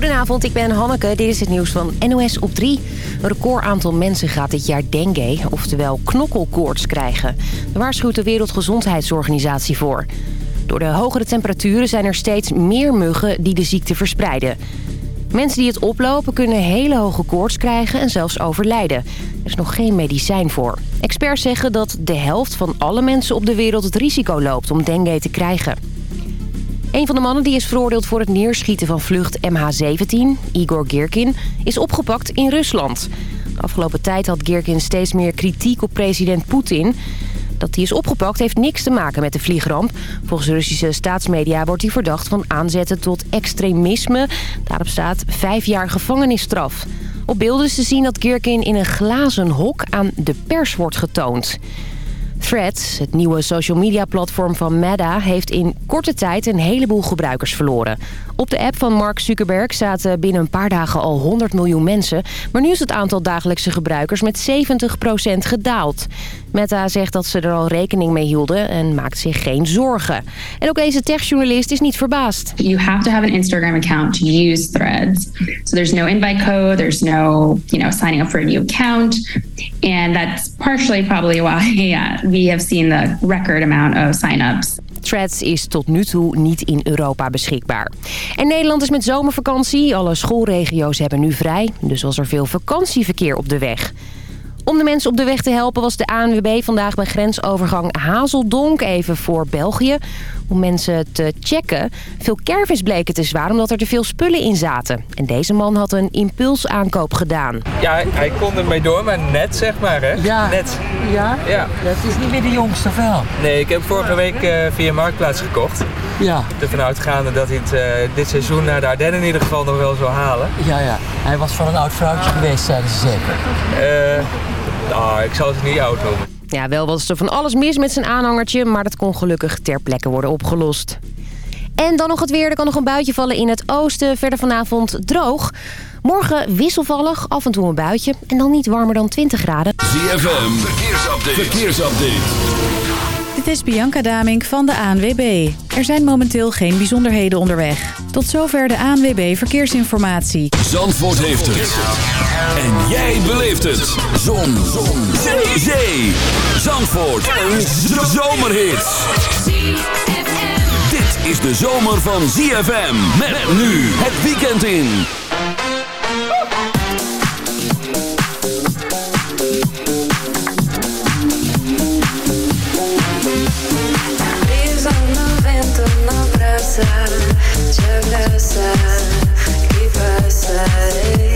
Goedenavond, ik ben Hanneke. Dit is het nieuws van NOS op 3. Een record aantal mensen gaat dit jaar dengue, oftewel knokkelkoorts, krijgen. Daar waarschuwt de Wereldgezondheidsorganisatie voor. Door de hogere temperaturen zijn er steeds meer muggen die de ziekte verspreiden. Mensen die het oplopen kunnen hele hoge koorts krijgen en zelfs overlijden. Er is nog geen medicijn voor. Experts zeggen dat de helft van alle mensen op de wereld het risico loopt om dengue te krijgen. Een van de mannen die is veroordeeld voor het neerschieten van vlucht MH17, Igor Girkin, is opgepakt in Rusland. De afgelopen tijd had Girkin steeds meer kritiek op president Poetin. Dat hij is opgepakt heeft niks te maken met de vliegramp. Volgens Russische staatsmedia wordt hij verdacht van aanzetten tot extremisme. Daarop staat vijf jaar gevangenisstraf. Op beelden is te zien dat Girkin in een glazen hok aan de pers wordt getoond. Threads, het nieuwe social media platform van Meta... heeft in korte tijd een heleboel gebruikers verloren. Op de app van Mark Zuckerberg zaten binnen een paar dagen al 100 miljoen mensen... maar nu is het aantal dagelijkse gebruikers met 70% gedaald. Meta zegt dat ze er al rekening mee hielden en maakt zich geen zorgen. En ook deze techjournalist is niet verbaasd. You have to have an Instagram account to use Threads. So there's no invite code, there's no, you know, signing up for a new account. And that's partially probably why we have seen the record amount of signups. Threads is tot nu toe niet in Europa beschikbaar. En Nederland is met zomervakantie. Alle schoolregio's hebben nu vrij, dus was er veel vakantieverkeer op de weg. Om de mensen op de weg te helpen was de ANWB vandaag bij grensovergang Hazeldonk even voor België. Om mensen te checken. Veel kervis bleken te zwaar omdat er te veel spullen in zaten. En deze man had een impulsaankoop gedaan. Ja, hij kon ermee door, maar net zeg maar hè? Ja. Net. Ja? Ja. Dat is niet meer de jongste wel. Nee, ik heb vorige week uh, via Marktplaats gekocht. Ja. Ervan uitgaande dat hij het uh, dit seizoen naar de Ardennen in ieder geval nog wel zou halen. Ja, ja. Hij was van een oud vrouwtje geweest, zeiden ze zeker. Uh, nou, ik zal het niet oud noemen. Ja, wel was er van alles mis met zijn aanhangertje, maar dat kon gelukkig ter plekke worden opgelost. En dan nog het weer. Er kan nog een buitje vallen in het oosten. Verder vanavond droog. Morgen wisselvallig, af en toe een buitje. En dan niet warmer dan 20 graden. ZFM, verkeersupdate. verkeersupdate. Dit is Bianca Damink van de ANWB. Er zijn momenteel geen bijzonderheden onderweg. Tot zover de ANWB Verkeersinformatie. Zandvoort heeft het. En jij beleeft het. Zon. Zon. Zee. Zee. Zandvoort. Een zomerhit. Dit is de zomer van ZFM. Met nu het weekend in. Te abrazar y pasaré a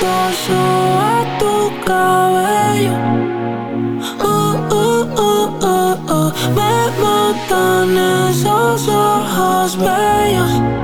paso a tu cabello. oh, oh, oh, Me matan esos ojos bellos.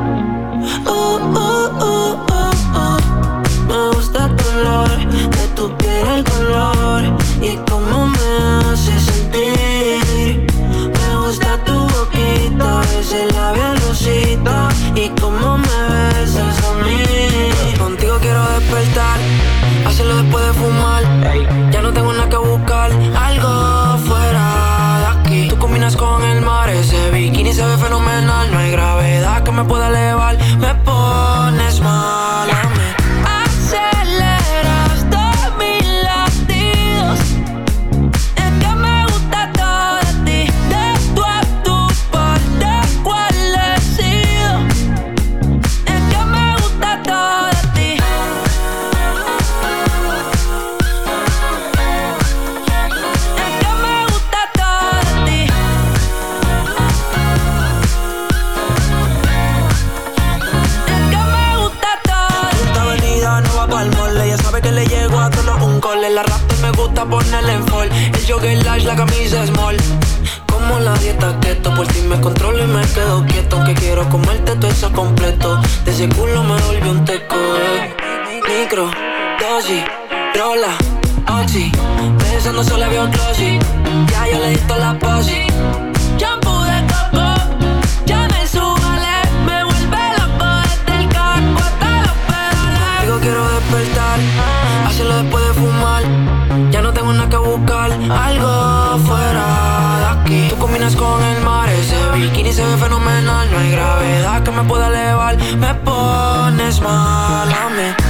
combinas con el mar Ese bikini se ve fenomenal No hay gravedad que me pueda elevar. Me pones mal a mí.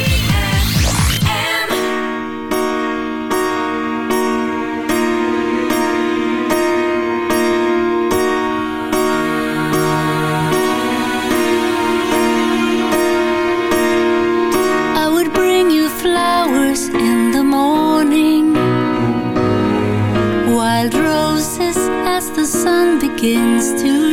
begins to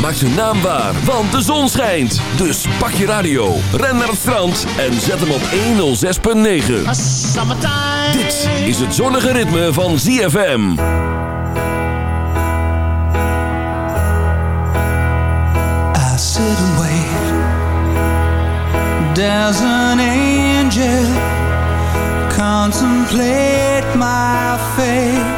Maak zijn naam waar, want de zon schijnt. Dus pak je radio, ren naar het strand en zet hem op 106.9. Dit is het zonnige ritme van ZFM. I sit and. There's an angel. Contemplate my fate.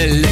LA.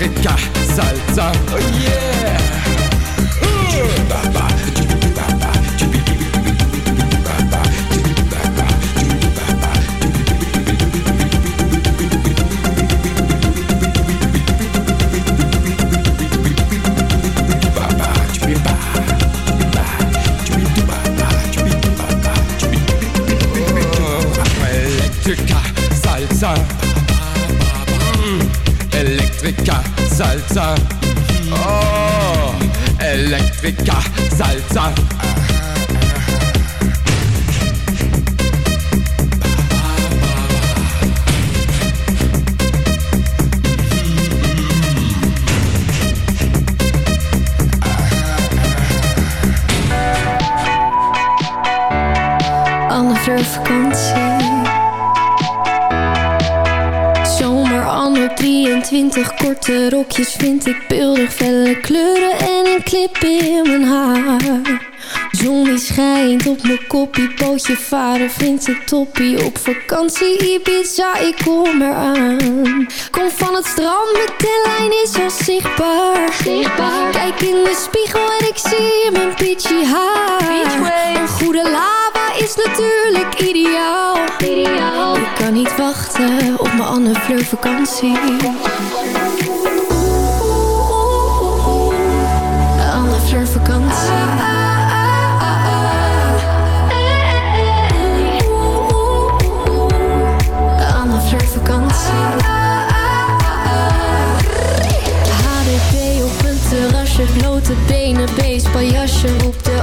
Elektrika, Salza, oh yeah! Elektrika salza Oh, Elektrika Salza twintig korte rokjes vind ik beeldig felle kleuren en een clip in mijn haar. Zon die schijnt op mijn koppie, pootje varen vindt het toppie. Op vakantie Ibiza, ik kom eraan. Kom van het strand, mijn tellijn is al zichtbaar. zichtbaar. Kijk in de spiegel en ik zie mijn peachy haar. Een goede laag is natuurlijk ideaal. ideaal. Ik kan niet wachten op mijn Anne Fleur vakantie. Anne Fleur vakantie. Anne Fleur vakantie. HDP op een terrasje, blote benen, beestpaljasje. Roep de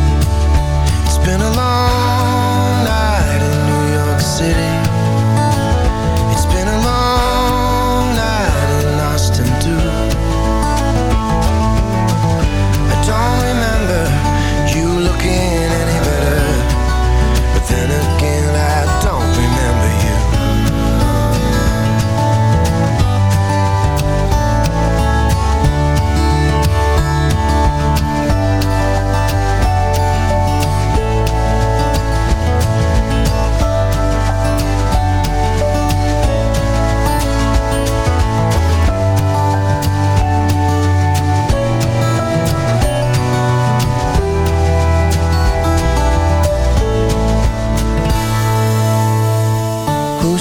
Been a long